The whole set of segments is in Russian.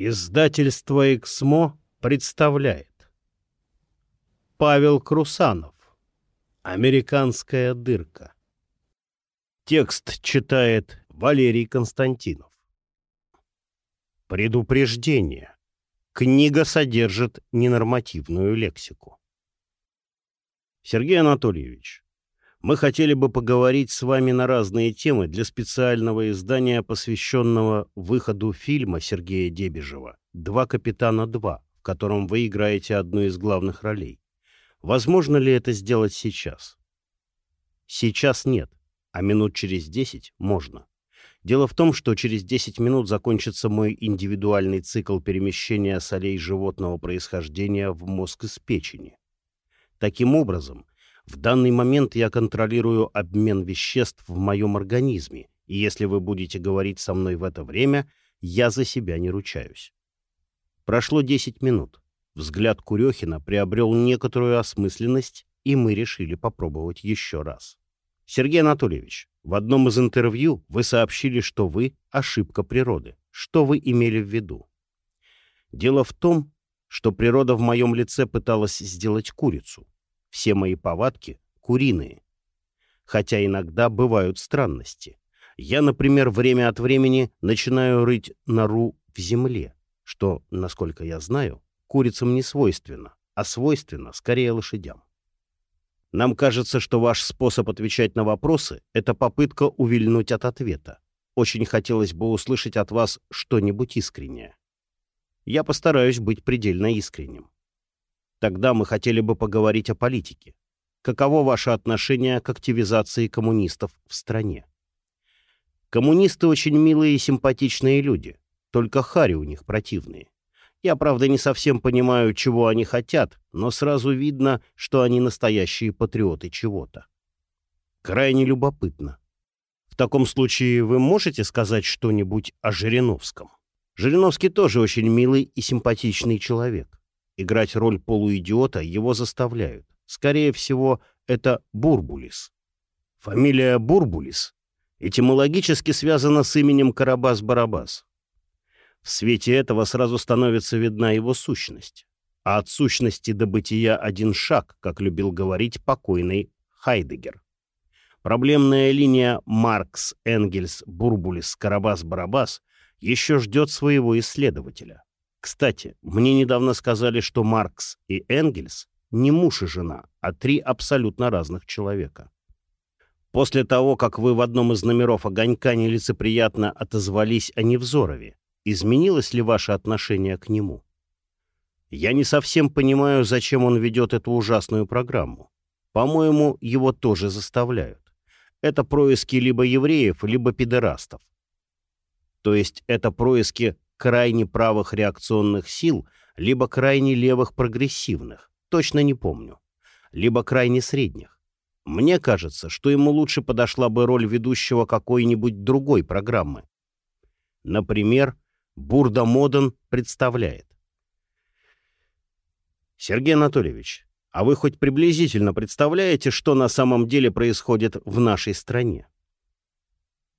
Издательство «Эксмо» представляет Павел Крусанов «Американская дырка» Текст читает Валерий Константинов Предупреждение. Книга содержит ненормативную лексику. Сергей Анатольевич, мы хотели бы поговорить с вами на разные темы для специального издания, посвященного выходу фильма Сергея Дебежева «Два капитана 2», в котором вы играете одну из главных ролей. Возможно ли это сделать сейчас? Сейчас нет, а минут через 10 можно. Дело в том, что через 10 минут закончится мой индивидуальный цикл перемещения солей животного происхождения в мозг из печени. Таким образом, в данный момент я контролирую обмен веществ в моем организме, и если вы будете говорить со мной в это время, я за себя не ручаюсь. Прошло 10 минут. Взгляд Курехина приобрел некоторую осмысленность, и мы решили попробовать еще раз. Сергей Анатольевич, в одном из интервью вы сообщили, что вы — ошибка природы. Что вы имели в виду? Дело в том, что природа в моем лице пыталась сделать курицу. Все мои повадки куриные. Хотя иногда бывают странности. Я, например, время от времени начинаю рыть нору в земле, что, насколько я знаю, курицам не свойственно, а свойственно скорее лошадям. Нам кажется, что ваш способ отвечать на вопросы — это попытка увильнуть от ответа. Очень хотелось бы услышать от вас что-нибудь искреннее. Я постараюсь быть предельно искренним. Тогда мы хотели бы поговорить о политике. Каково ваше отношение к активизации коммунистов в стране? Коммунисты очень милые и симпатичные люди, только хари у них противные. Я, правда, не совсем понимаю, чего они хотят, но сразу видно, что они настоящие патриоты чего-то. Крайне любопытно. В таком случае вы можете сказать что-нибудь о Жириновском? Жириновский тоже очень милый и симпатичный человек. Играть роль полуидиота его заставляют. Скорее всего, это Бурбулис. Фамилия Бурбулис этимологически связана с именем Карабас-Барабас. В свете этого сразу становится видна его сущность. А от сущности до бытия один шаг, как любил говорить покойный Хайдегер. Проблемная линия Маркс, Энгельс, Бурбулис, Карабас-Барабас еще ждет своего исследователя. Кстати, мне недавно сказали, что Маркс и Энгельс не муж и жена, а три абсолютно разных человека. После того, как вы в одном из номеров «Огонька» нелицеприятно отозвались о Невзорове, изменилось ли ваше отношение к нему? Я не совсем понимаю, зачем он ведет эту ужасную программу. По-моему, его тоже заставляют. Это происки либо евреев, либо педерастов. То есть это происки крайне правых реакционных сил, либо крайне левых прогрессивных, точно не помню, либо крайне средних. Мне кажется, что ему лучше подошла бы роль ведущего какой-нибудь другой программы. Например, Бурда Моден представляет. Сергей Анатольевич, а вы хоть приблизительно представляете, что на самом деле происходит в нашей стране?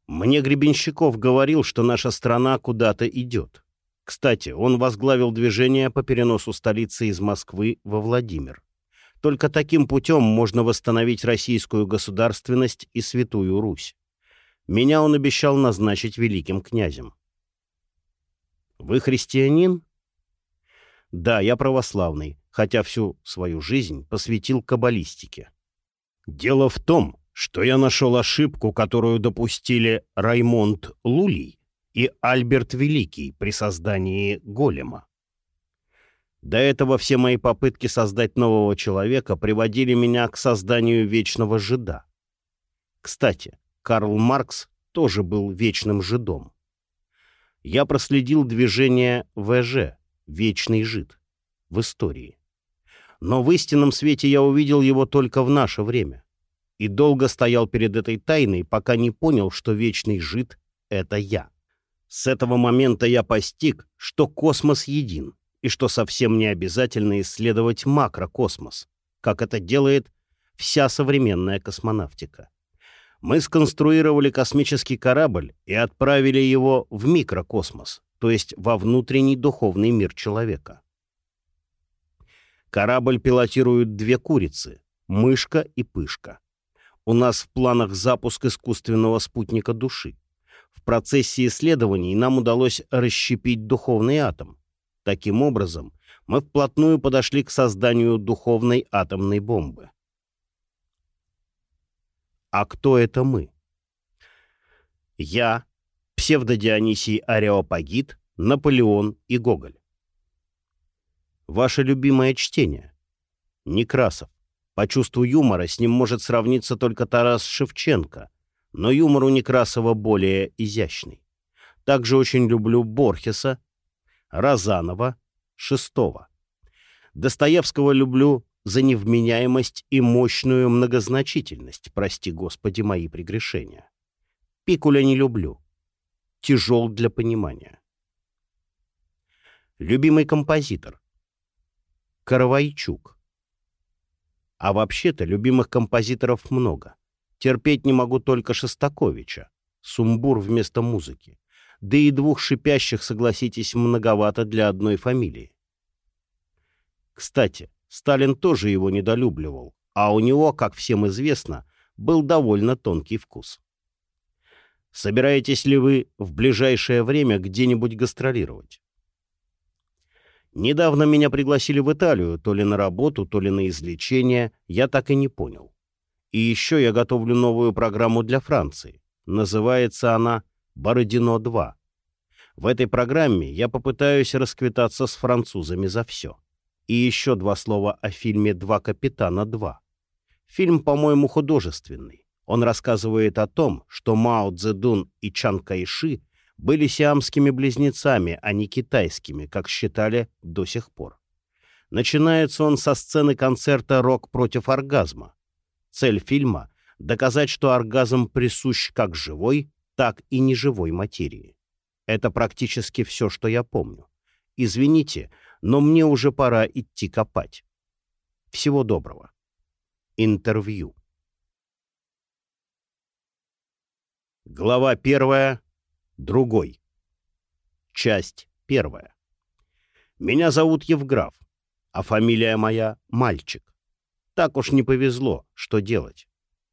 Мне Гребенщиков говорил, что наша страна куда-то идет. Кстати, он возглавил движение по переносу столицы из Москвы во Владимир. Только таким путем можно восстановить российскую государственность и Святую Русь. Меня он обещал назначить великим князем. Вы христианин? Да, я православный, хотя всю свою жизнь посвятил каббалистике. Дело в том, что я нашел ошибку, которую допустили Раймонд Лулий и Альберт Великий при создании голема. До этого все мои попытки создать нового человека приводили меня к созданию вечного жида. Кстати, Карл Маркс тоже был вечным жидом. Я проследил движение ВЖ, вечный жид, в истории. Но в истинном свете я увидел его только в наше время и долго стоял перед этой тайной, пока не понял, что вечный жид — это я. С этого момента я постиг, что космос един, и что совсем не обязательно исследовать макрокосмос, как это делает вся современная космонавтика. Мы сконструировали космический корабль и отправили его в микрокосмос, то есть во внутренний духовный мир человека. Корабль пилотируют две курицы — мышка и пышка. У нас в планах запуск искусственного спутника души. В процессе исследований нам удалось расщепить духовный атом. Таким образом, мы вплотную подошли к созданию духовной атомной бомбы. А кто это мы? Я, псевдодионисий Ареопагит, Наполеон и Гоголь. Ваше любимое чтение. Некрасов. По чувству юмора с ним может сравниться только Тарас Шевченко, но юмор у Некрасова более изящный. Также очень люблю Борхеса, Розанова, Шестого. Достоевского люблю за невменяемость и мощную многозначительность, прости Господи мои прегрешения. Пикуля не люблю. Тяжел для понимания. Любимый композитор. Каравайчук. А вообще-то любимых композиторов много. Терпеть не могу только Шостаковича. Сумбур вместо музыки. Да и двух шипящих, согласитесь, многовато для одной фамилии. Кстати, Сталин тоже его недолюбливал, а у него, как всем известно, был довольно тонкий вкус. Собираетесь ли вы в ближайшее время где-нибудь гастролировать? Недавно меня пригласили в Италию, то ли на работу, то ли на излечение, я так и не понял. И еще я готовлю новую программу для Франции. Называется она «Бородино-2». В этой программе я попытаюсь расквитаться с французами за все. И еще два слова о фильме «Два капитана 2». Фильм, по-моему, художественный. Он рассказывает о том, что Мао Цзэдун и Чан Кайши были сиамскими близнецами, а не китайскими, как считали до сих пор. Начинается он со сцены концерта «Рок против оргазма». Цель фильма — доказать, что оргазм присущ как живой, так и неживой материи. Это практически все, что я помню. Извините, но мне уже пора идти копать. Всего доброго. Интервью. Глава первая. Другой. Часть первая. Меня зовут Евграф, а фамилия моя — Мальчик. Так уж не повезло, что делать.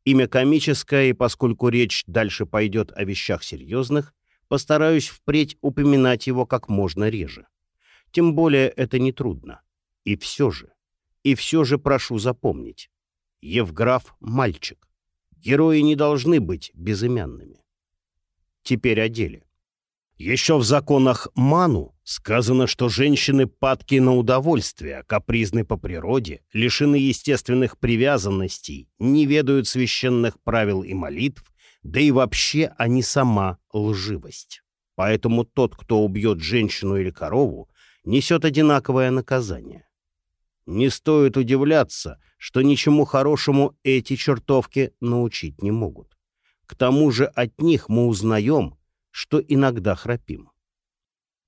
Имя комическое, и поскольку речь дальше пойдет о вещах серьезных, постараюсь впредь упоминать его как можно реже. Тем более это нетрудно. И все же, и все же прошу запомнить. Евграф — мальчик. Герои не должны быть безымянными. Теперь о деле. Еще в законах Ману сказано, что женщины падки на удовольствие, капризны по природе, лишены естественных привязанностей, не ведают священных правил и молитв, да и вообще они сама лживость. Поэтому тот, кто убьет женщину или корову, несет одинаковое наказание. Не стоит удивляться, что ничему хорошему эти чертовки научить не могут. К тому же от них мы узнаем, что иногда храпим.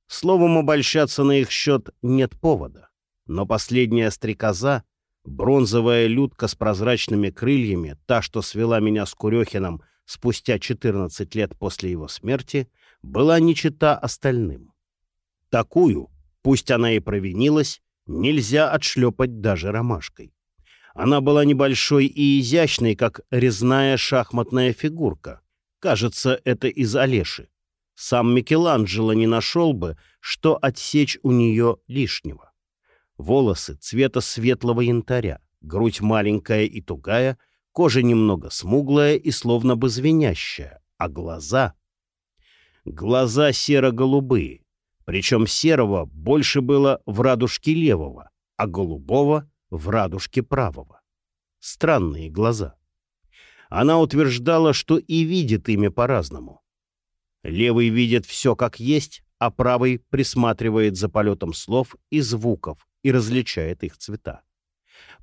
Словом, обольщаться на их счет нет повода. Но последняя стрекоза, бронзовая людка с прозрачными крыльями, та, что свела меня с Курехиным спустя 14 лет после его смерти, была не чита остальным. Такую Пусть она и провинилась, нельзя отшлепать даже ромашкой. Она была небольшой и изящной, как резная шахматная фигурка. Кажется, это из Олеши. Сам Микеланджело не нашел бы, что отсечь у нее лишнего. Волосы цвета светлого янтаря, грудь маленькая и тугая, кожа немного смуглая и словно бы звенящая, а глаза... Глаза серо-голубые, причем серого больше было в радужке левого, а голубого — в радужке правого. Странные глаза. Она утверждала, что и видит ими по-разному. Левый видит все как есть, а правый присматривает за полетом слов и звуков и различает их цвета.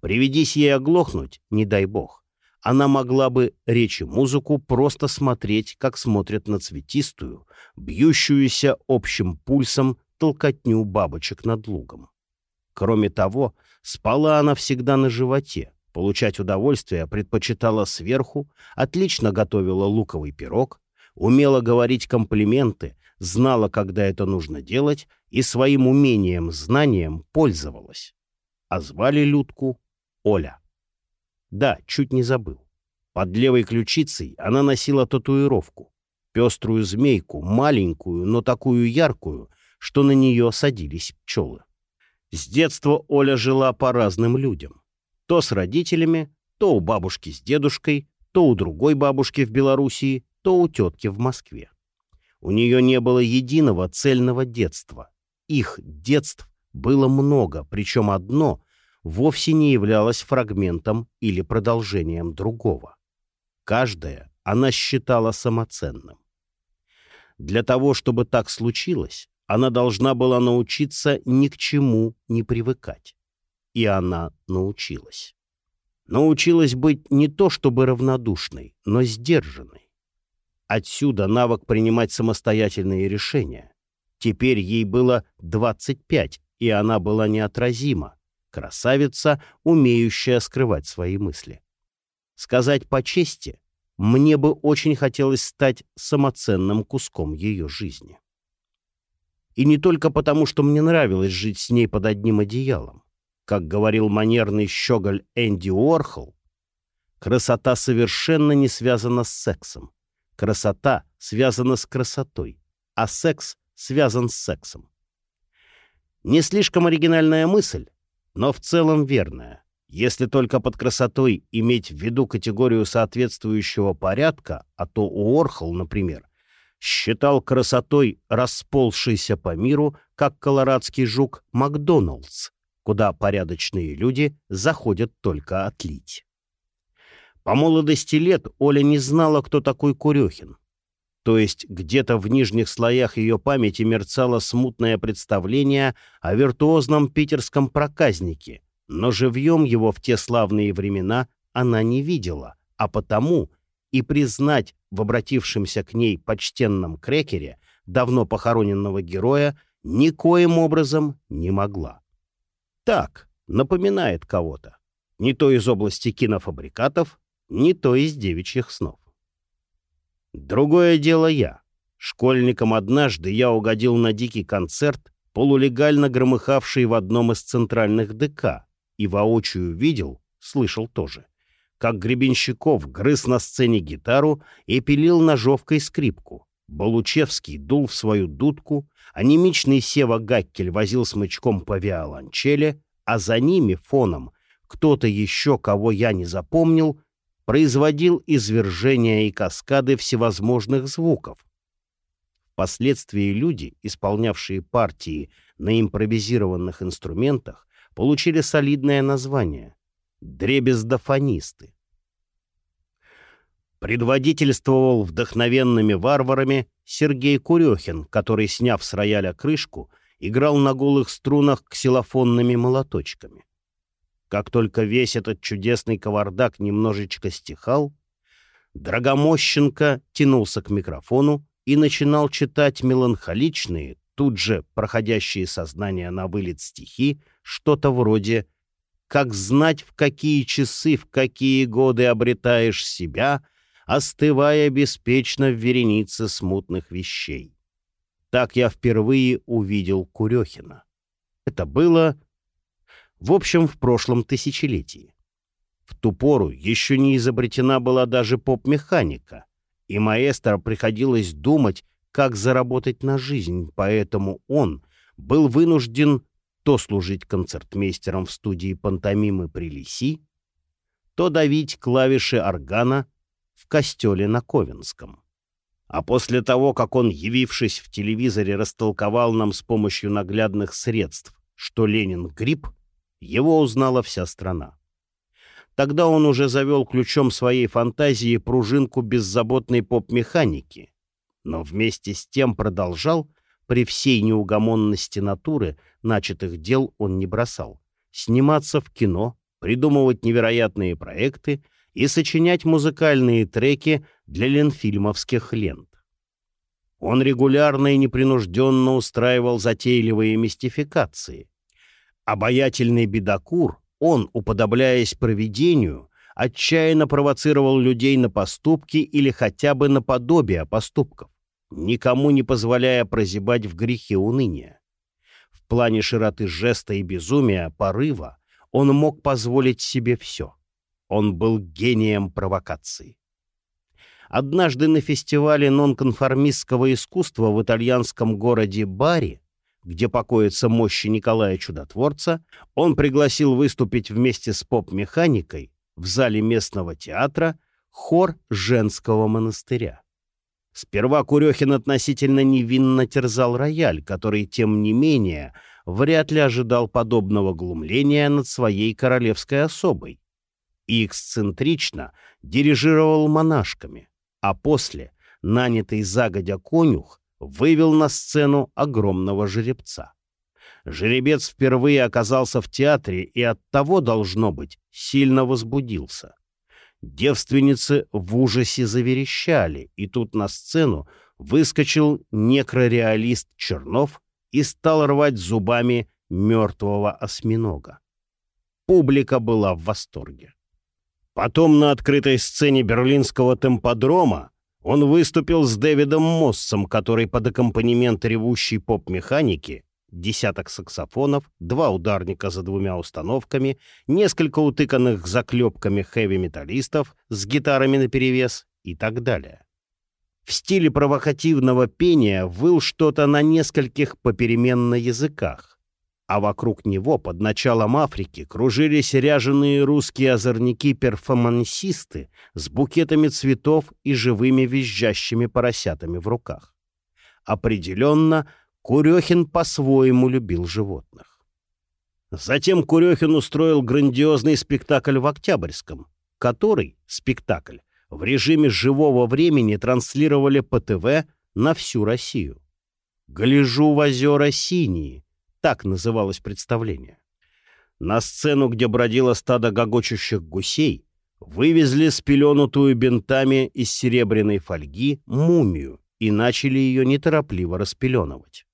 Приведись ей оглохнуть, не дай бог она могла бы речь и музыку просто смотреть, как смотрят на цветистую, бьющуюся общим пульсом толкотню бабочек над лугом. Кроме того, спала она всегда на животе, Получать удовольствие предпочитала сверху, отлично готовила луковый пирог, умела говорить комплименты, знала, когда это нужно делать, и своим умением, знанием пользовалась. А звали Людку Оля. Да, чуть не забыл. Под левой ключицей она носила татуировку. Пеструю змейку, маленькую, но такую яркую, что на нее садились пчелы. С детства Оля жила по разным людям. То с родителями, то у бабушки с дедушкой, то у другой бабушки в Белоруссии, то у тетки в Москве. У нее не было единого цельного детства. Их детств было много, причем одно вовсе не являлось фрагментом или продолжением другого. Каждое она считала самоценным. Для того, чтобы так случилось, она должна была научиться ни к чему не привыкать и она научилась. Научилась быть не то чтобы равнодушной, но сдержанной. Отсюда навык принимать самостоятельные решения. Теперь ей было 25, и она была неотразима, красавица, умеющая скрывать свои мысли. Сказать по чести, мне бы очень хотелось стать самоценным куском ее жизни. И не только потому, что мне нравилось жить с ней под одним одеялом. Как говорил манерный щеголь Энди Уорхол, красота совершенно не связана с сексом. Красота связана с красотой, а секс связан с сексом. Не слишком оригинальная мысль, но в целом верная. Если только под красотой иметь в виду категорию соответствующего порядка, а то Уорхол, например, считал красотой расползшийся по миру, как колорадский жук Макдоналдс, куда порядочные люди заходят только отлить. По молодости лет Оля не знала, кто такой Курехин. То есть где-то в нижних слоях ее памяти мерцало смутное представление о виртуозном питерском проказнике, но живьем его в те славные времена она не видела, а потому и признать в обратившемся к ней почтенном крекере давно похороненного героя никоим образом не могла. Так, напоминает кого-то. Не то из области кинофабрикатов, не то из девичьих снов. Другое дело я. Школьником однажды я угодил на дикий концерт, полулегально громыхавший в одном из центральных ДК, и воочию видел, слышал тоже, как Гребенщиков грыз на сцене гитару и пилил ножовкой скрипку. Балучевский дул в свою дудку, Анемичный Сева Гаккель возил смычком по виолончели, а за ними, фоном, кто-то еще, кого я не запомнил, производил извержения и каскады всевозможных звуков. Впоследствии люди, исполнявшие партии на импровизированных инструментах, получили солидное название — дребездофонисты предводительствовал вдохновенными варварами Сергей Курехин, который, сняв с рояля крышку, играл на голых струнах ксилофонными молоточками. Как только весь этот чудесный кавардак немножечко стихал, Драгомощенко тянулся к микрофону и начинал читать меланхоличные, тут же проходящие сознание на вылет стихи, что-то вроде «Как знать, в какие часы, в какие годы обретаешь себя», остывая беспечно в веренице смутных вещей. Так я впервые увидел Курехина. Это было, в общем, в прошлом тысячелетии. В ту пору еще не изобретена была даже поп-механика, и маэстро приходилось думать, как заработать на жизнь, поэтому он был вынужден то служить концертмейстером в студии пантомимы при Лиси, то давить клавиши органа в костеле на Ковенском. А после того, как он, явившись в телевизоре, растолковал нам с помощью наглядных средств, что Ленин — грипп, его узнала вся страна. Тогда он уже завел ключом своей фантазии пружинку беззаботной поп-механики, но вместе с тем продолжал, при всей неугомонности натуры, начатых дел он не бросал, сниматься в кино, придумывать невероятные проекты и сочинять музыкальные треки для ленфильмовских лент. Он регулярно и непринужденно устраивал затейливые мистификации. Обаятельный бедокур, Он, уподобляясь провидению, отчаянно провоцировал людей на поступки или хотя бы на подобие поступков, никому не позволяя прозябать в грехе уныния. В плане широты жеста и безумия, порыва, он мог позволить себе все. Он был гением провокации. Однажды на фестивале нонконформистского искусства в итальянском городе Бари, где покоятся мощи Николая Чудотворца, он пригласил выступить вместе с поп-механикой в зале местного театра хор женского монастыря. Сперва Курехин относительно невинно терзал рояль, который, тем не менее, вряд ли ожидал подобного глумления над своей королевской особой и эксцентрично дирижировал монашками, а после, нанятый загодя конюх, вывел на сцену огромного жеребца. Жеребец впервые оказался в театре и оттого, должно быть, сильно возбудился. Девственницы в ужасе заверещали, и тут на сцену выскочил некрореалист Чернов и стал рвать зубами мертвого осьминога. Публика была в восторге. Потом на открытой сцене берлинского темподрома он выступил с Дэвидом Моссом, который под аккомпанемент ревущей поп-механики десяток саксофонов, два ударника за двумя установками, несколько утыканных заклепками хэви-металлистов с гитарами наперевес и так далее. В стиле провокативного пения выл что-то на нескольких попеременно языках, а вокруг него под началом Африки кружились ряженые русские озорники-перформансисты с букетами цветов и живыми визжащими поросятами в руках. Определенно, Курехин по-своему любил животных. Затем Курехин устроил грандиозный спектакль в Октябрьском, который, спектакль, в режиме живого времени транслировали по ТВ на всю Россию. «Гляжу в озера синие», так называлось представление. На сцену, где бродило стадо гогочущих гусей, вывезли спеленутую бинтами из серебряной фольги мумию и начали ее неторопливо распеленывать.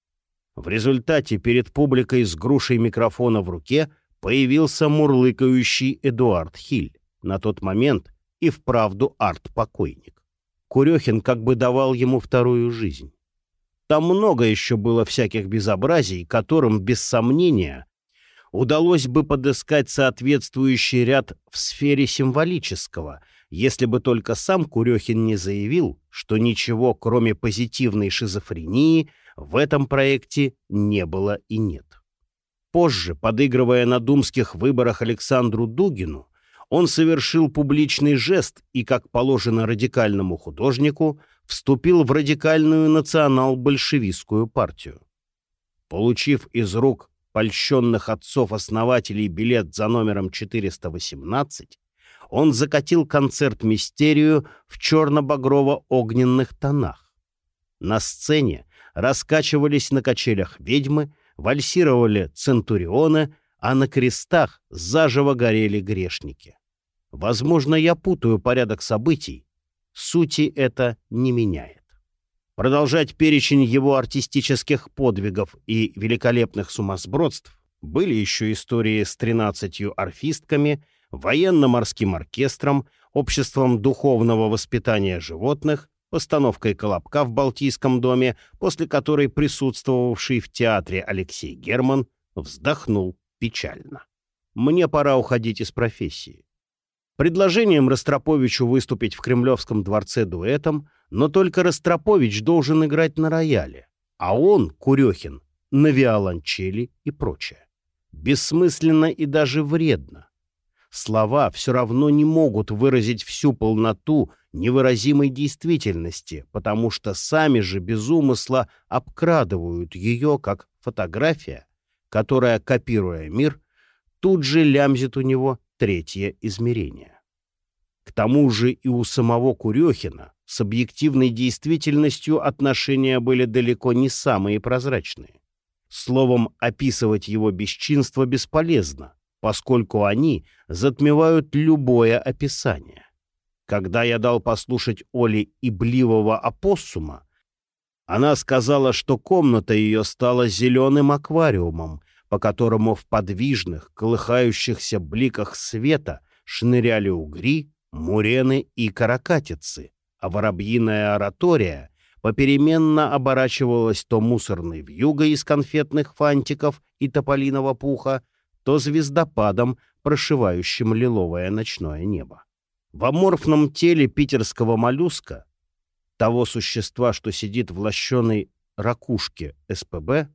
В результате перед публикой с грушей микрофона в руке появился мурлыкающий Эдуард Хиль, на тот момент и вправду арт-покойник. Курехин как бы давал ему вторую жизнь. Там много еще было всяких безобразий, которым, без сомнения, удалось бы подыскать соответствующий ряд в сфере символического, если бы только сам Курехин не заявил, что ничего, кроме позитивной шизофрении, в этом проекте не было и нет. Позже, подыгрывая на думских выборах Александру Дугину, он совершил публичный жест и, как положено радикальному художнику, вступил в радикальную национал-большевистскую партию. Получив из рук польщенных отцов-основателей билет за номером 418, он закатил концерт-мистерию в черно-багрово-огненных тонах. На сцене раскачивались на качелях ведьмы, вальсировали центурионы, а на крестах заживо горели грешники. Возможно, я путаю порядок событий. Сути это не меняет. Продолжать перечень его артистических подвигов и великолепных сумасбродств были еще истории с тринадцатью орфистками, военно-морским оркестром, обществом духовного воспитания животных, постановкой «Колобка» в Балтийском доме, после которой присутствовавший в театре Алексей Герман вздохнул печально. «Мне пора уходить из профессии». Предложением Ростроповичу выступить в Кремлевском дворце дуэтом, но только Ростропович должен играть на рояле, а он, Курехин, на виолончели и прочее. Бессмысленно и даже вредно. Слова все равно не могут выразить всю полноту невыразимой действительности, потому что сами же без умысла обкрадывают ее, как фотография, которая, копируя мир, тут же лямзит у него третье измерение. К тому же и у самого Курехина с объективной действительностью отношения были далеко не самые прозрачные. Словом, описывать его бесчинство бесполезно, поскольку они затмевают любое описание. Когда я дал послушать Оле ибливого опоссума, она сказала, что комната ее стала зеленым аквариумом, по которому в подвижных, колыхающихся бликах света шныряли угри, мурены и каракатицы, а воробьиная оратория попеременно оборачивалась то мусорной вьюгой из конфетных фантиков и тополиного пуха, то звездопадом, прошивающим лиловое ночное небо. В аморфном теле питерского моллюска, того существа, что сидит в лощеной ракушке СПБ,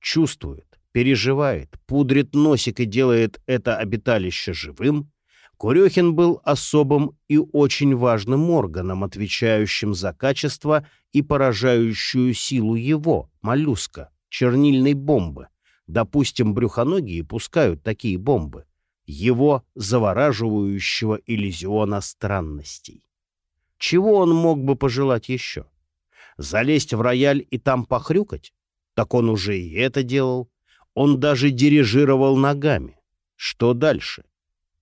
чувствует, переживает, пудрит носик и делает это обиталище живым, Курехин был особым и очень важным органом, отвечающим за качество и поражающую силу его, моллюска, чернильной бомбы. Допустим, брюхоногие пускают такие бомбы. Его завораживающего иллюзиона странностей. Чего он мог бы пожелать еще? Залезть в рояль и там похрюкать? Так он уже и это делал. Он даже дирижировал ногами. Что дальше?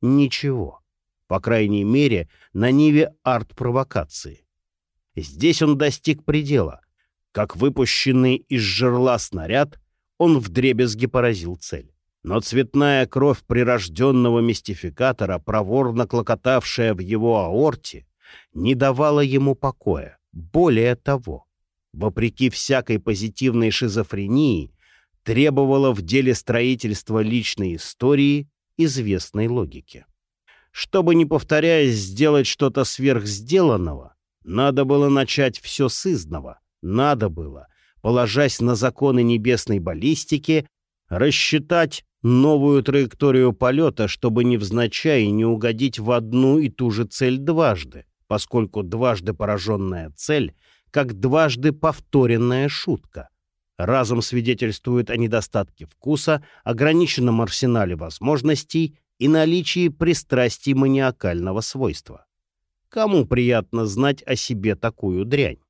Ничего. По крайней мере, на ниве арт-провокации. Здесь он достиг предела. Как выпущенный из жерла снаряд, он вдребезги поразил цель. Но цветная кровь прирожденного мистификатора, проворно клокотавшая в его аорте, не давала ему покоя. Более того, вопреки всякой позитивной шизофрении, требовала в деле строительства личной истории известной логики. Чтобы, не повторяясь, сделать что-то сверхзделанного, надо было начать все с изного. Надо было, положась на законы небесной баллистики, рассчитать новую траекторию полета, чтобы невзначай не угодить в одну и ту же цель дважды, поскольку дважды пораженная цель как дважды повторенная шутка. Разум свидетельствует о недостатке вкуса, ограниченном арсенале возможностей и наличии пристрастий маниакального свойства. Кому приятно знать о себе такую дрянь?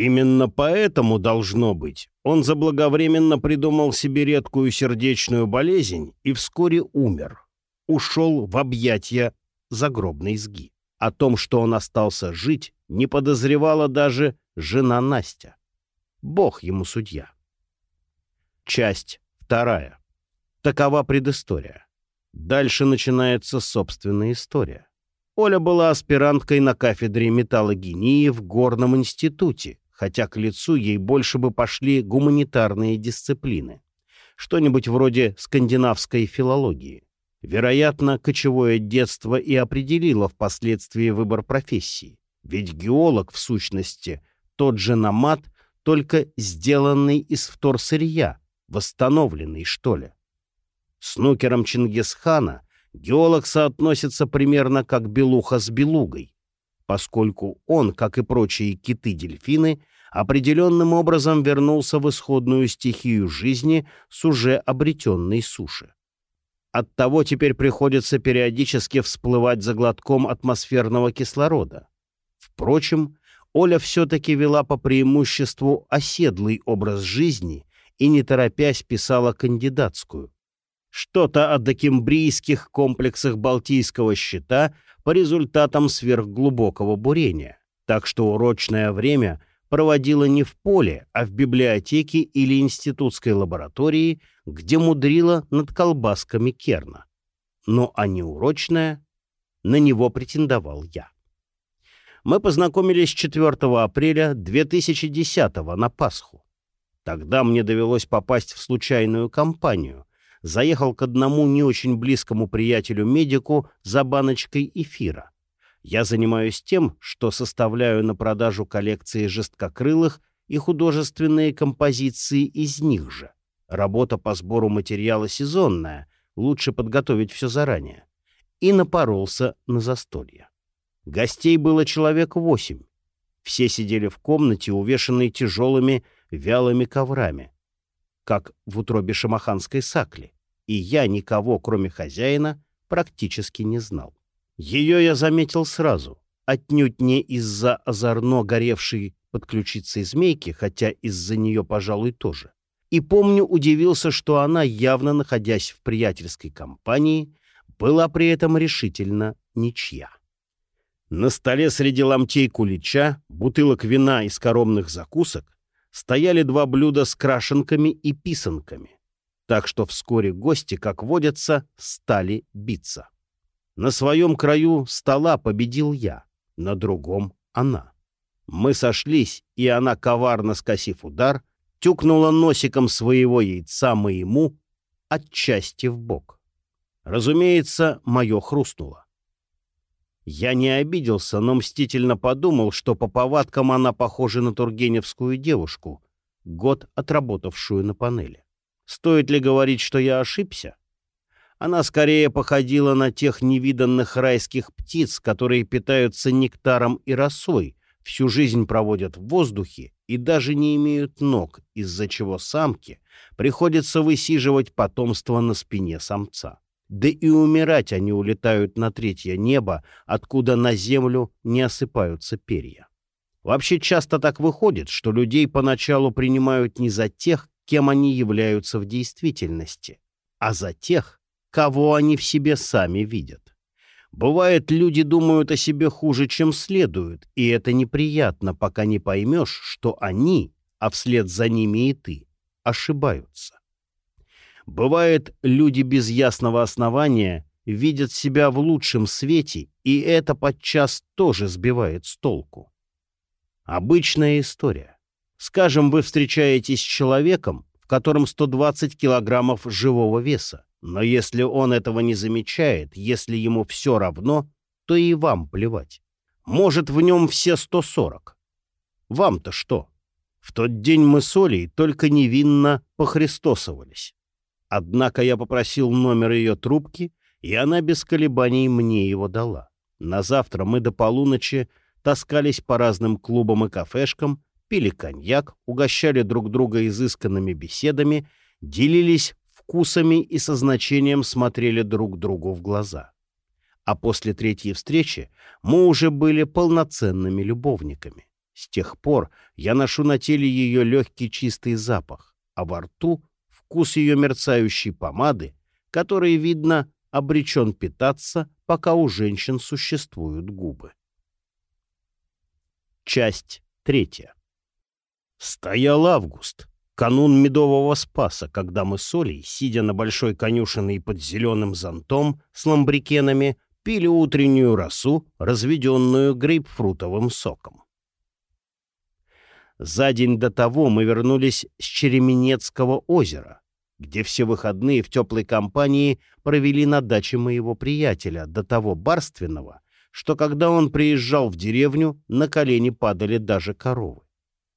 Именно поэтому, должно быть, он заблаговременно придумал себе редкую сердечную болезнь и вскоре умер. Ушел в объятия загробной сги. О том, что он остался жить, не подозревала даже жена Настя. Бог ему судья. Часть вторая. Такова предыстория. Дальше начинается собственная история. Оля была аспиранткой на кафедре металлогении в Горном институте, хотя к лицу ей больше бы пошли гуманитарные дисциплины. Что-нибудь вроде скандинавской филологии. Вероятно, кочевое детство и определило впоследствии выбор профессии. Ведь геолог, в сущности, тот же намат, только сделанный из вторсырья, восстановленный, что ли. С нукером Чингисхана геолог соотносится примерно как белуха с белугой, поскольку он, как и прочие киты-дельфины, определенным образом вернулся в исходную стихию жизни с уже обретенной суши. Оттого теперь приходится периодически всплывать за глотком атмосферного кислорода. Впрочем, Оля все-таки вела по преимуществу оседлый образ жизни и, не торопясь, писала кандидатскую. Что-то о докембрийских комплексах Балтийского щита по результатам сверхглубокого бурения. Так что урочное время проводила не в поле, а в библиотеке или институтской лаборатории, где мудрила над колбасками Керна. Но а неурочное на него претендовал я. Мы познакомились 4 апреля 2010 на Пасху. Тогда мне довелось попасть в случайную компанию. Заехал к одному не очень близкому приятелю-медику за баночкой эфира. Я занимаюсь тем, что составляю на продажу коллекции жесткокрылых и художественные композиции из них же. Работа по сбору материала сезонная, лучше подготовить все заранее. И напоролся на застолье. Гостей было человек восемь. Все сидели в комнате, увешанной тяжелыми вялыми коврами, как в утробе шамаханской сакли, и я никого, кроме хозяина, практически не знал. Ее я заметил сразу, отнюдь не из-за озорно горевшей под ключицей змейки, хотя из-за нее, пожалуй, тоже. И помню, удивился, что она, явно находясь в приятельской компании, была при этом решительно ничья. На столе среди ломтей кулича, бутылок вина и скоромных закусок стояли два блюда с крашенками и писанками. Так что вскоре гости, как водятся, стали биться. На своем краю стола победил я, на другом — она. Мы сошлись, и она, коварно скосив удар, тюкнула носиком своего яйца моему отчасти в бок. Разумеется, мое хрустнуло. Я не обиделся, но мстительно подумал, что по повадкам она похожа на тургеневскую девушку, год отработавшую на панели. Стоит ли говорить, что я ошибся? Она скорее походила на тех невиданных райских птиц, которые питаются нектаром и росой, всю жизнь проводят в воздухе и даже не имеют ног, из-за чего самке приходится высиживать потомство на спине самца. Да и умирать они улетают на третье небо, откуда на землю не осыпаются перья. Вообще часто так выходит, что людей поначалу принимают не за тех, кем они являются в действительности, а за тех, кого они в себе сами видят. Бывает, люди думают о себе хуже, чем следует, и это неприятно, пока не поймешь, что они, а вслед за ними и ты, ошибаются. Бывает, люди без ясного основания видят себя в лучшем свете, и это подчас тоже сбивает с толку. Обычная история. Скажем, вы встречаетесь с человеком, в котором 120 килограммов живого веса. Но если он этого не замечает, если ему все равно, то и вам плевать. Может, в нем все 140. Вам-то что? В тот день мы с Олей только невинно похристосовались. Однако я попросил номер ее трубки, и она без колебаний мне его дала. На завтра мы до полуночи таскались по разным клубам и кафешкам, пили коньяк, угощали друг друга изысканными беседами, делились вкусами и со значением смотрели друг другу в глаза. А после третьей встречи мы уже были полноценными любовниками. С тех пор я ношу на теле ее легкий чистый запах, а во рту вкус ее мерцающей помады, который, видно, обречен питаться, пока у женщин существуют губы. Часть третья. Стоял август, канун Медового Спаса, когда мы с Олей, сидя на большой конюшиной под зеленым зонтом с ламбрикенами, пили утреннюю росу, разведенную грейпфрутовым соком. За день до того мы вернулись с Череменецкого озера, где все выходные в теплой компании провели на даче моего приятеля, до того барственного, что когда он приезжал в деревню, на колени падали даже коровы.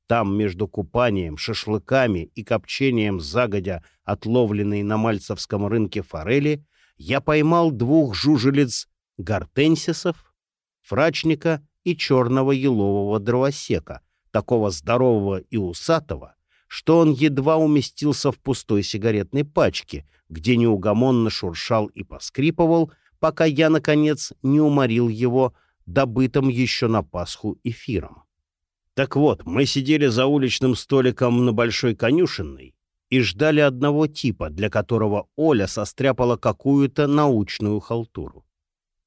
Там, между купанием, шашлыками и копчением загодя отловленной на мальцевском рынке форели, я поймал двух жужелиц гортенсисов, фрачника и черного елового дровосека, такого здорового и усатого, что он едва уместился в пустой сигаретной пачке, где неугомонно шуршал и поскрипывал, пока я, наконец, не уморил его добытым еще на Пасху эфиром. Так вот, мы сидели за уличным столиком на Большой конюшенной и ждали одного типа, для которого Оля состряпала какую-то научную халтуру.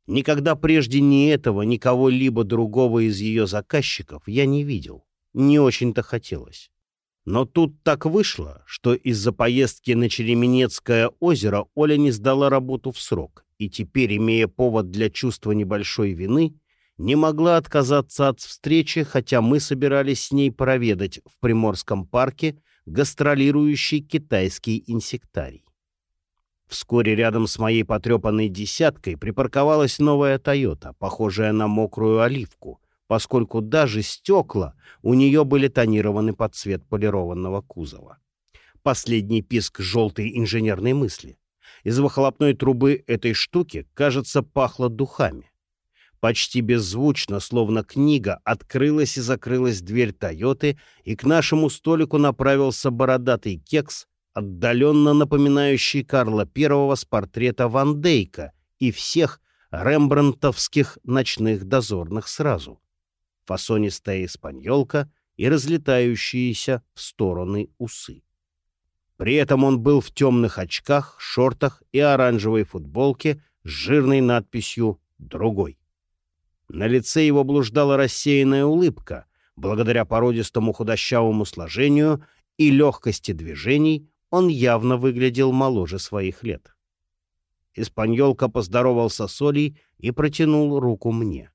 Никогда прежде ни этого, ни кого-либо другого из ее заказчиков я не видел. Не очень-то хотелось. Но тут так вышло, что из-за поездки на Череменецкое озеро Оля не сдала работу в срок, и теперь, имея повод для чувства небольшой вины, не могла отказаться от встречи, хотя мы собирались с ней проведать в Приморском парке гастролирующий китайский инсектарий. Вскоре рядом с моей потрепанной «десяткой» припарковалась новая «Тойота», похожая на мокрую оливку, поскольку даже стекла у нее были тонированы под цвет полированного кузова. Последний писк желтой инженерной мысли. Из выхлопной трубы этой штуки, кажется, пахло духами. Почти беззвучно, словно книга, открылась и закрылась дверь «Тойоты», и к нашему столику направился бородатый кекс, отдаленно напоминающий Карла I с портрета Ван Дейка и всех рембрандтовских ночных дозорных сразу. Фасонистая испаньолка и разлетающиеся в стороны усы. При этом он был в темных очках, шортах и оранжевой футболке с жирной надписью «Другой». На лице его блуждала рассеянная улыбка. Благодаря породистому худощавому сложению и легкости движений он явно выглядел моложе своих лет. Испаньолка поздоровался с Олей и протянул руку мне.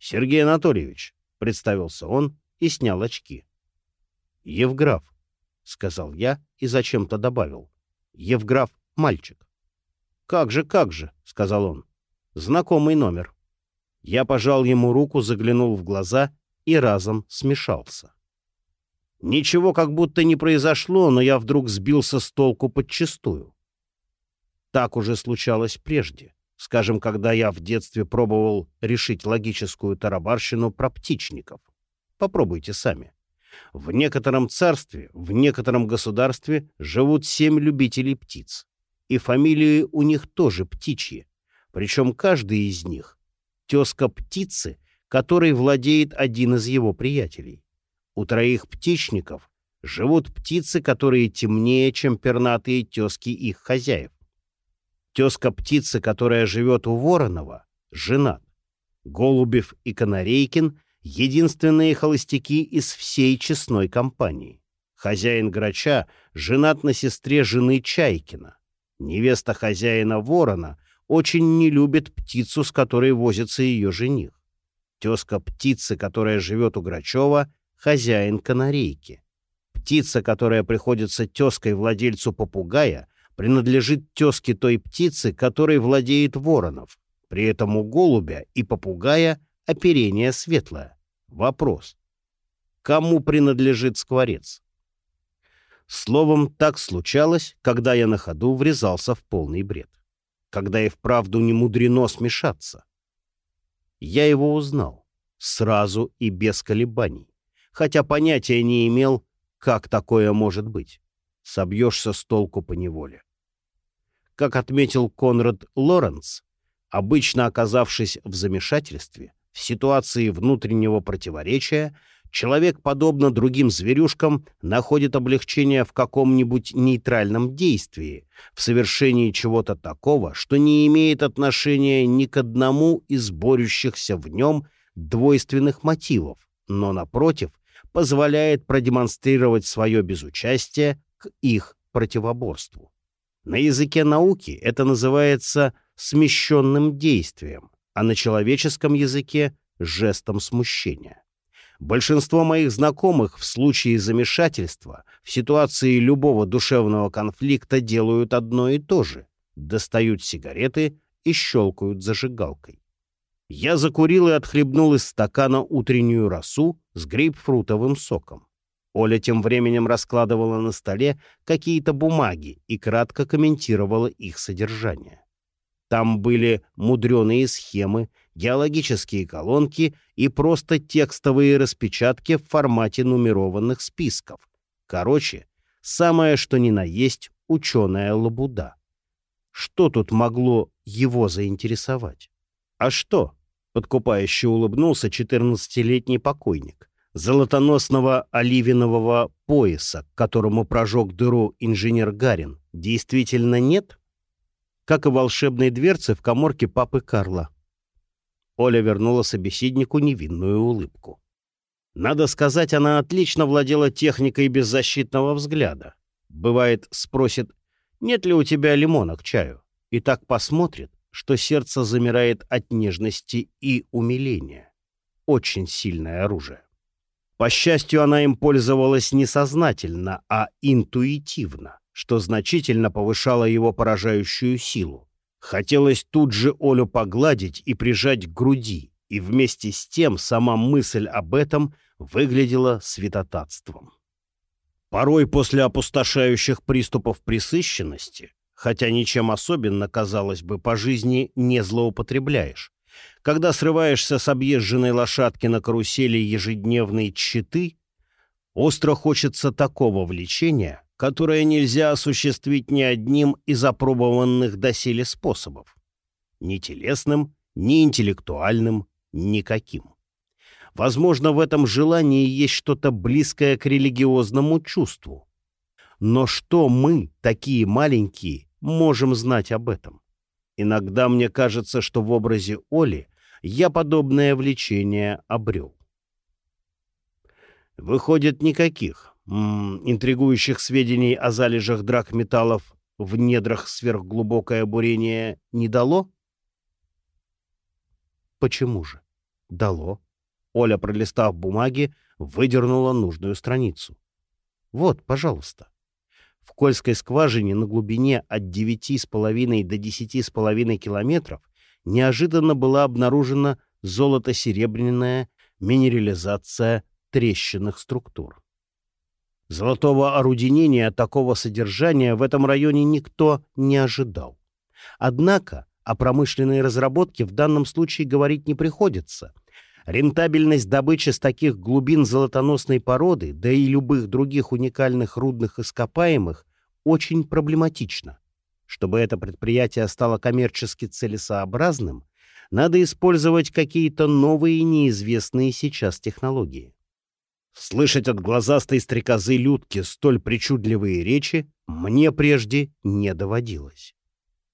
«Сергей Анатольевич», — представился он и снял очки. «Евграф», — сказал я и зачем-то добавил. «Евграф — мальчик». «Как же, как же», — сказал он. «Знакомый номер». Я пожал ему руку, заглянул в глаза и разом смешался. Ничего как будто не произошло, но я вдруг сбился с толку подчистую. Так уже случалось прежде. Скажем, когда я в детстве пробовал решить логическую тарабарщину про птичников. Попробуйте сами. В некотором царстве, в некотором государстве живут семь любителей птиц. И фамилии у них тоже птичьи. Причем каждый из них — тезка птицы, которой владеет один из его приятелей. У троих птичников живут птицы, которые темнее, чем пернатые тезки их хозяев. Тезка птицы, которая живет у Воронова, женат. Голубев и Канарейкин — единственные холостяки из всей честной компании. Хозяин Грача женат на сестре жены Чайкина. Невеста хозяина Ворона очень не любит птицу, с которой возится ее жених. Тезка птицы, которая живет у Грачева, хозяин канарейки. Птица, которая приходится тезкой владельцу попугая, принадлежит тезке той птицы, которой владеет Воронов. При этом у голубя и попугая оперение светлое. Вопрос. Кому принадлежит скворец? Словом, так случалось, когда я на ходу врезался в полный бред. Когда и вправду не мудрено смешаться. Я его узнал. Сразу и без колебаний. Хотя понятия не имел, как такое может быть. Собьешься с толку по неволе. Как отметил Конрад Лоренц, обычно оказавшись в замешательстве, в ситуации внутреннего противоречия, человек, подобно другим зверюшкам, находит облегчение в каком-нибудь нейтральном действии, в совершении чего-то такого, что не имеет отношения ни к одному из борющихся в нем двойственных мотивов, но, напротив, позволяет продемонстрировать свое безучастие к их противоборству. На языке науки это называется смещенным действием, а на человеческом языке — жестом смущения. Большинство моих знакомых в случае замешательства, в ситуации любого душевного конфликта делают одно и то же — достают сигареты и щелкают зажигалкой. Я закурил и отхлебнул из стакана утреннюю росу с грейпфрутовым соком. Оля тем временем раскладывала на столе какие-то бумаги и кратко комментировала их содержание. Там были мудреные схемы, геологические колонки и просто текстовые распечатки в формате нумерованных списков. Короче, самое что ни на есть ученая лабуда. Что тут могло его заинтересовать? А что? Подкупающе улыбнулся четырнадцатилетний покойник золотоносного оливинового пояса, которому прожег дыру инженер Гарин, действительно нет? Как и волшебной дверцы в коморке папы Карла. Оля вернула собеседнику невинную улыбку. Надо сказать, она отлично владела техникой беззащитного взгляда. Бывает, спросит, нет ли у тебя лимона к чаю? И так посмотрит, что сердце замирает от нежности и умиления. Очень сильное оружие. По счастью, она им пользовалась не сознательно, а интуитивно, что значительно повышало его поражающую силу. Хотелось тут же Олю погладить и прижать к груди, и вместе с тем сама мысль об этом выглядела святотатством. Порой после опустошающих приступов присыщенности, хотя ничем особенно, казалось бы, по жизни не злоупотребляешь, когда срываешься с объезженной лошадки на карусели ежедневной читы, остро хочется такого влечения, которое нельзя осуществить ни одним из опробованных доселе способов. Ни телесным, ни интеллектуальным, никаким. Возможно, в этом желании есть что-то близкое к религиозному чувству. Но что мы, такие маленькие, можем знать об этом? Иногда мне кажется, что в образе Оли я подобное влечение обрел. «Выходит, никаких», м -м, интригующих сведений о залежах драгметаллов в недрах сверхглубокое бурение не дало? Почему же? Дало. Оля, пролистав бумаги, выдернула нужную страницу. Вот, пожалуйста. В Кольской скважине на глубине от 9,5 до 10,5 километров неожиданно была обнаружена золото-серебряная минерализация трещинных структур. Золотого орудинения такого содержания в этом районе никто не ожидал. Однако о промышленной разработке в данном случае говорить не приходится. Рентабельность добычи с таких глубин золотоносной породы, да и любых других уникальных рудных ископаемых, очень проблематична. Чтобы это предприятие стало коммерчески целесообразным, надо использовать какие-то новые неизвестные сейчас технологии. Слышать от глазастой стрекозы Людки столь причудливые речи мне прежде не доводилось.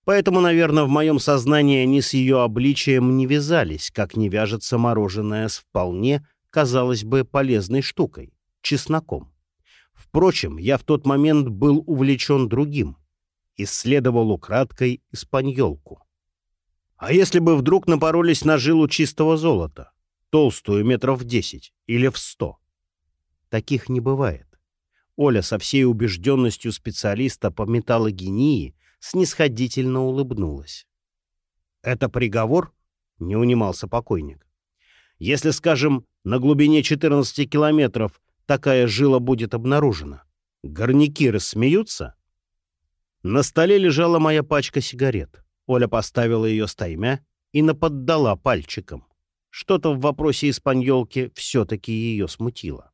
Поэтому, наверное, в моем сознании они с ее обличием не вязались, как не вяжется мороженое с вполне, казалось бы, полезной штукой — чесноком. Впрочем, я в тот момент был увлечен другим. Исследовал украдкой испаньолку. А если бы вдруг напоролись на жилу чистого золота, толстую метров в десять или в сто? Таких не бывает. Оля со всей убежденностью специалиста по металлогении снисходительно улыбнулась. «Это приговор?» — не унимался покойник. «Если, скажем, на глубине 14 километров такая жила будет обнаружена, горняки рассмеются?» На столе лежала моя пачка сигарет. Оля поставила ее стаймя и наподдала пальчиком. Что-то в вопросе испаньолки все-таки ее смутило.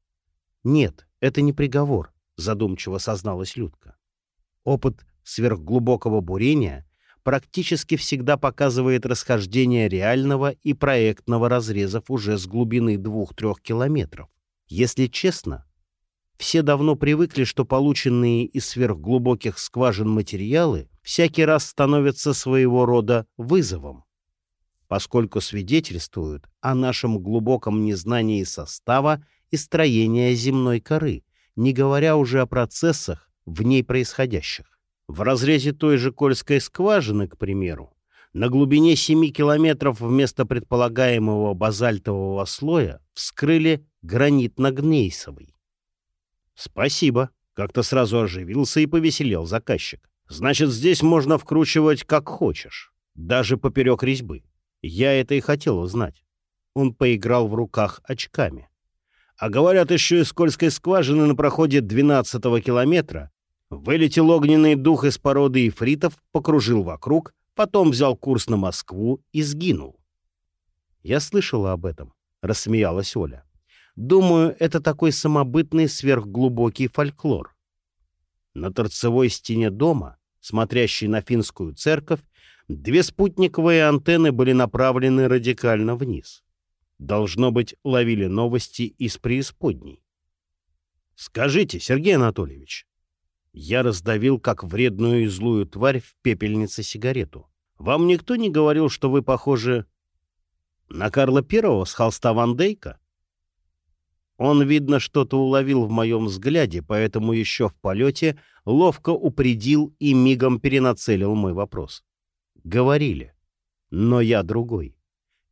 «Нет, это не приговор», — задумчиво созналась Людка. «Опыт сверхглубокого бурения практически всегда показывает расхождение реального и проектного разрезов уже с глубины 2-3 километров. Если честно, все давно привыкли, что полученные из сверхглубоких скважин материалы всякий раз становятся своего рода вызовом, поскольку свидетельствуют о нашем глубоком незнании состава и строения земной коры, не говоря уже о процессах в ней происходящих. В разрезе той же Кольской скважины, к примеру, на глубине 7 километров вместо предполагаемого базальтового слоя вскрыли гранитно-гнейсовый. «Спасибо», — как-то сразу оживился и повеселел заказчик. «Значит, здесь можно вкручивать как хочешь, даже поперек резьбы. Я это и хотел узнать». Он поиграл в руках очками. А говорят, еще из Кольской скважины на проходе 12-го километра вылетел огненный дух из породы ифритов, покружил вокруг, потом взял курс на Москву и сгинул. «Я слышала об этом», — рассмеялась Оля. «Думаю, это такой самобытный сверхглубокий фольклор». На торцевой стене дома, смотрящей на финскую церковь, две спутниковые антенны были направлены радикально вниз. Должно быть, ловили новости из преисподней. «Скажите, Сергей Анатольевич!» Я раздавил, как вредную и злую тварь, в пепельнице сигарету. «Вам никто не говорил, что вы похожи на Карла Первого с холста Ван Дейка?» Он, видно, что-то уловил в моем взгляде, поэтому еще в полете ловко упредил и мигом перенацелил мой вопрос. Говорили. Но я другой.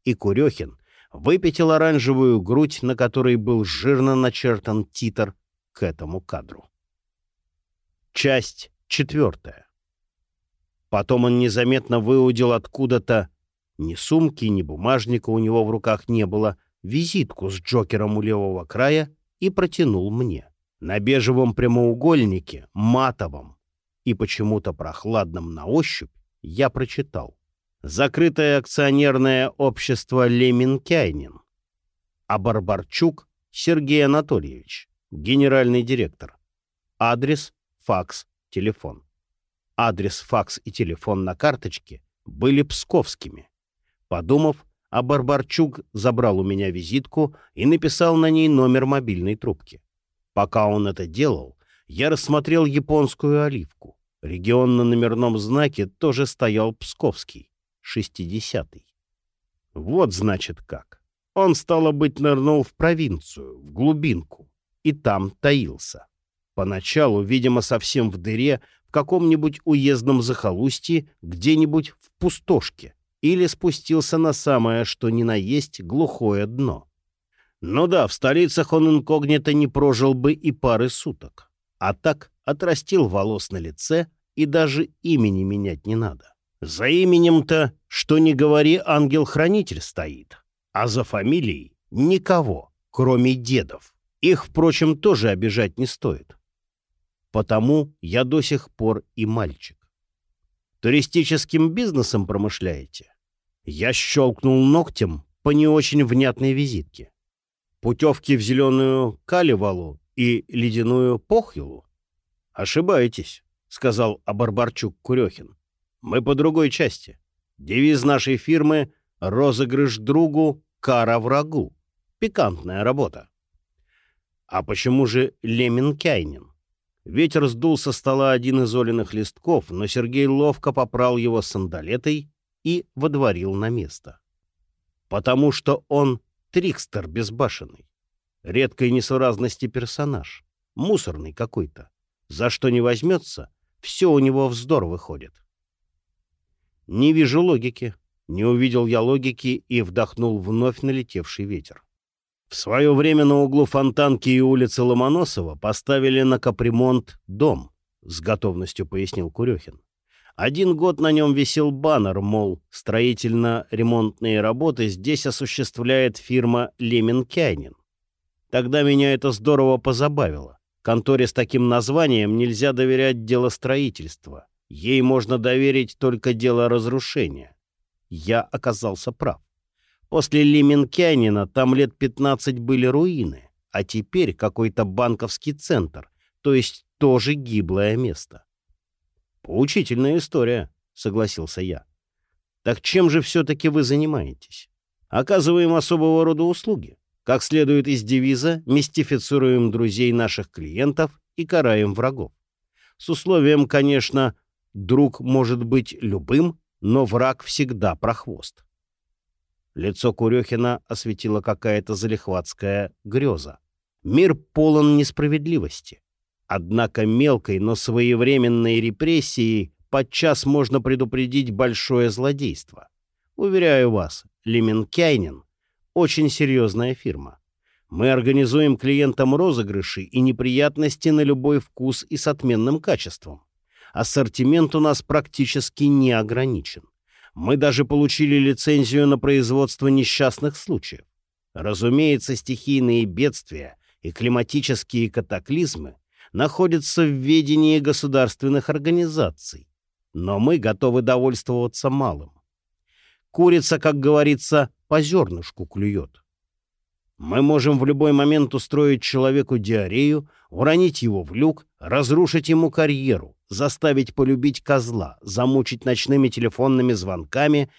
И Курехин выпятил оранжевую грудь, на которой был жирно начертан титр к этому кадру. Часть четвертая. Потом он незаметно выудил откуда-то ни сумки, ни бумажника у него в руках не было, визитку с Джокером у левого края и протянул мне. На бежевом прямоугольнике, матовом и почему-то прохладном на ощупь, я прочитал закрытое акционерное общество «Леменкайнин», а Барбарчук Сергей Анатольевич, генеральный директор. Адрес, факс, телефон. Адрес, факс и телефон на карточке были псковскими. Подумав, а Барбарчук забрал у меня визитку и написал на ней номер мобильной трубки. Пока он это делал, я рассмотрел японскую оливку. Регион на номерном знаке тоже стоял псковский шестидесятый. Вот значит как. Он, стало быть, нырнул в провинцию, в глубинку, и там таился. Поначалу, видимо, совсем в дыре, в каком-нибудь уездном захолустье, где-нибудь в пустошке, или спустился на самое, что ни на есть, глухое дно. Ну да, в столицах он инкогнито не прожил бы и пары суток. А так отрастил волос на лице, и даже имени менять не надо. За именем-то, что не говори, ангел-хранитель стоит, а за фамилией никого, кроме дедов. Их, впрочем, тоже обижать не стоит. Потому я до сих пор и мальчик. Туристическим бизнесом промышляете? Я щелкнул ногтем по не очень внятной визитке. Путевки в зеленую Калевалу и ледяную Похилу? Ошибаетесь, сказал Абарбарчук Курехин. Мы по другой части. Девиз нашей фирмы — розыгрыш другу, кара врагу. Пикантная работа. А почему же Леменкайнин? Ветер сдул со стола один из Олиных листков, но Сергей ловко попрал его сандалетой и водворил на место. Потому что он трикстер безбашенный, редкой несуразности персонаж, мусорный какой-то. За что не возьмется, все у него вздор выходит. Не вижу логики. Не увидел я логики и вдохнул вновь налетевший ветер. В свое время на углу Фонтанки и улицы Ломоносова поставили на капремонт дом, с готовностью пояснил Курехин. Один год на нем висел баннер, мол, строительно-ремонтные работы здесь осуществляет фирма Леменкянин. Тогда меня это здорово позабавило. Конторе с таким названием нельзя доверять дело строительства. Ей можно доверить только дело разрушения. Я оказался прав. После Лименкянина там лет 15 были руины, а теперь какой-то банковский центр, то есть тоже гиблое место. «Поучительная история», — согласился я. «Так чем же все-таки вы занимаетесь? Оказываем особого рода услуги. Как следует из девиза, мистифицируем друзей наших клиентов и караем врагов. С условием, конечно, друг может быть любым, но враг всегда прохвост. Лицо Курехина осветила какая-то залихватская греза. Мир полон несправедливости. Однако мелкой, но своевременной репрессией подчас можно предупредить большое злодейство. Уверяю вас, Леменкайнин — очень серьезная фирма. Мы организуем клиентам розыгрыши и неприятности на любой вкус и с отменным качеством. Ассортимент у нас практически не ограничен. Мы даже получили лицензию на производство несчастных случаев. Разумеется, стихийные бедствия и климатические катаклизмы находятся в ведении государственных организаций, но мы готовы довольствоваться малым. Курица, как говорится, по зернышку клюет. Мы можем в любой момент устроить человеку диарею, уронить его в люк, разрушить ему карьеру, заставить полюбить козла, замучить ночными телефонными звонками,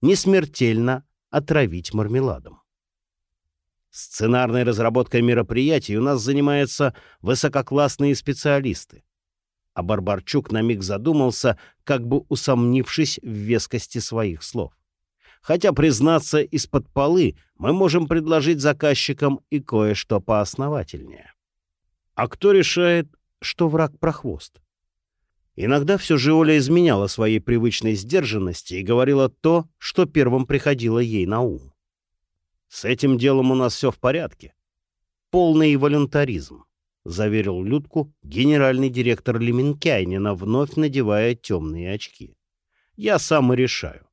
не смертельно отравить мармеладом. Сценарной разработкой мероприятий у нас занимаются высококлассные специалисты. А Барбарчук на миг задумался, как бы усомнившись в вескости своих слов. Хотя, признаться, из-под полы мы можем предложить заказчикам и кое-что поосновательнее. А кто решает, что враг прохвост? Иногда все же Оля изменяла своей привычной сдержанности и говорила то, что первым приходило ей на ум. «С этим делом у нас все в порядке. Полный волюнтаризм», — заверил Людку генеральный директор Леменкайнина, вновь надевая темные очки. «Я сам и решаю,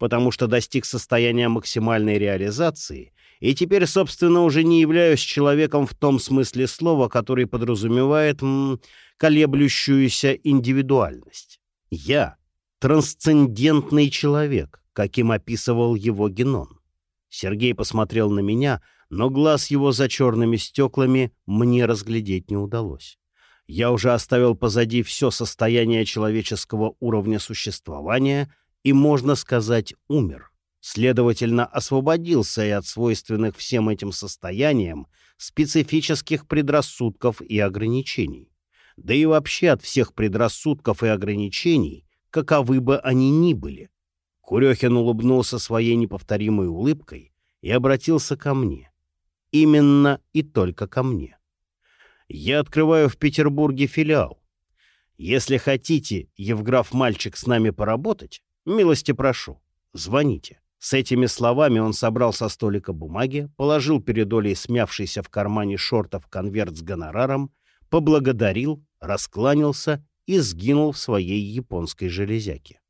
потому что достиг состояния максимальной реализации и теперь, собственно, уже не являюсь человеком в том смысле слова, который подразумевает м, колеблющуюся индивидуальность. Я — трансцендентный человек, каким описывал его Генон. Сергей посмотрел на меня, но глаз его за черными стеклами мне разглядеть не удалось. Я уже оставил позади все состояние человеческого уровня существования и, можно сказать, умер следовательно, освободился и от свойственных всем этим состояниям специфических предрассудков и ограничений. Да и вообще от всех предрассудков и ограничений, каковы бы они ни были. Курехин улыбнулся своей неповторимой улыбкой и обратился ко мне. Именно и только ко мне. Я открываю в Петербурге филиал. Если хотите, Евграф мальчик, с нами поработать, милости прошу, звоните. С этими словами он собрал со столика бумаги, положил перед Олей смявшийся в кармане шортов конверт с гонораром, поблагодарил, раскланялся и сгинул в своей японской железяке.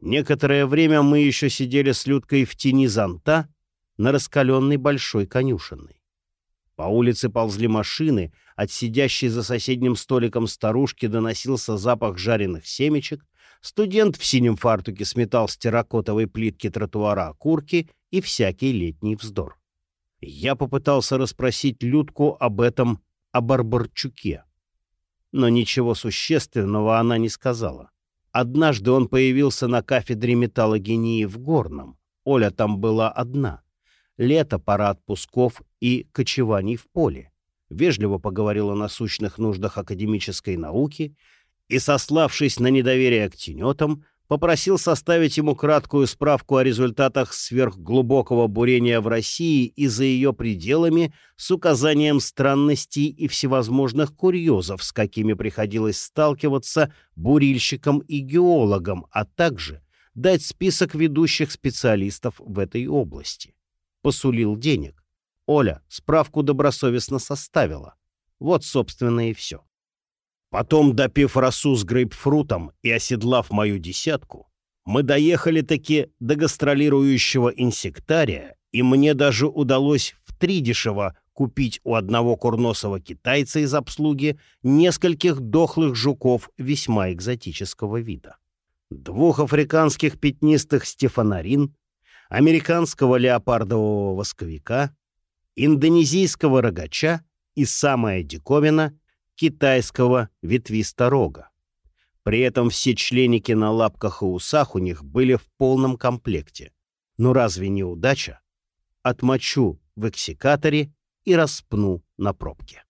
Некоторое время мы еще сидели с Людкой в тени зонта на раскаленной большой конюшенной. По улице ползли машины, от сидящей за соседним столиком старушки доносился запах жареных семечек, Студент в синем фартуке сметал с терракотовой плитки тротуара окурки и всякий летний вздор. Я попытался расспросить Людку об этом, о Барбарчуке. Но ничего существенного она не сказала. Однажды он появился на кафедре металлогении в Горном. Оля там была одна. Лето, пора отпусков и кочеваний в поле. Вежливо поговорила о насущных нуждах академической науки и, сославшись на недоверие к тенетам, попросил составить ему краткую справку о результатах сверхглубокого бурения в России и за ее пределами с указанием странностей и всевозможных курьезов, с какими приходилось сталкиваться бурильщикам и геологам, а также дать список ведущих специалистов в этой области. Посулил денег. Оля справку добросовестно составила. Вот, собственно, и все. Потом, допив росу с грейпфрутом и оседлав мою десятку, мы доехали-таки до гастролирующего инсектария, и мне даже удалось в три дешево купить у одного курносого китайца из обслуги нескольких дохлых жуков весьма экзотического вида. Двух африканских пятнистых стефанарин, американского леопардового восковика, индонезийского рогача и, самая диковина, китайского ветвисторога. При этом все членики на лапках и усах у них были в полном комплекте. Но разве не удача? Отмочу в эксикаторе и распну на пробке.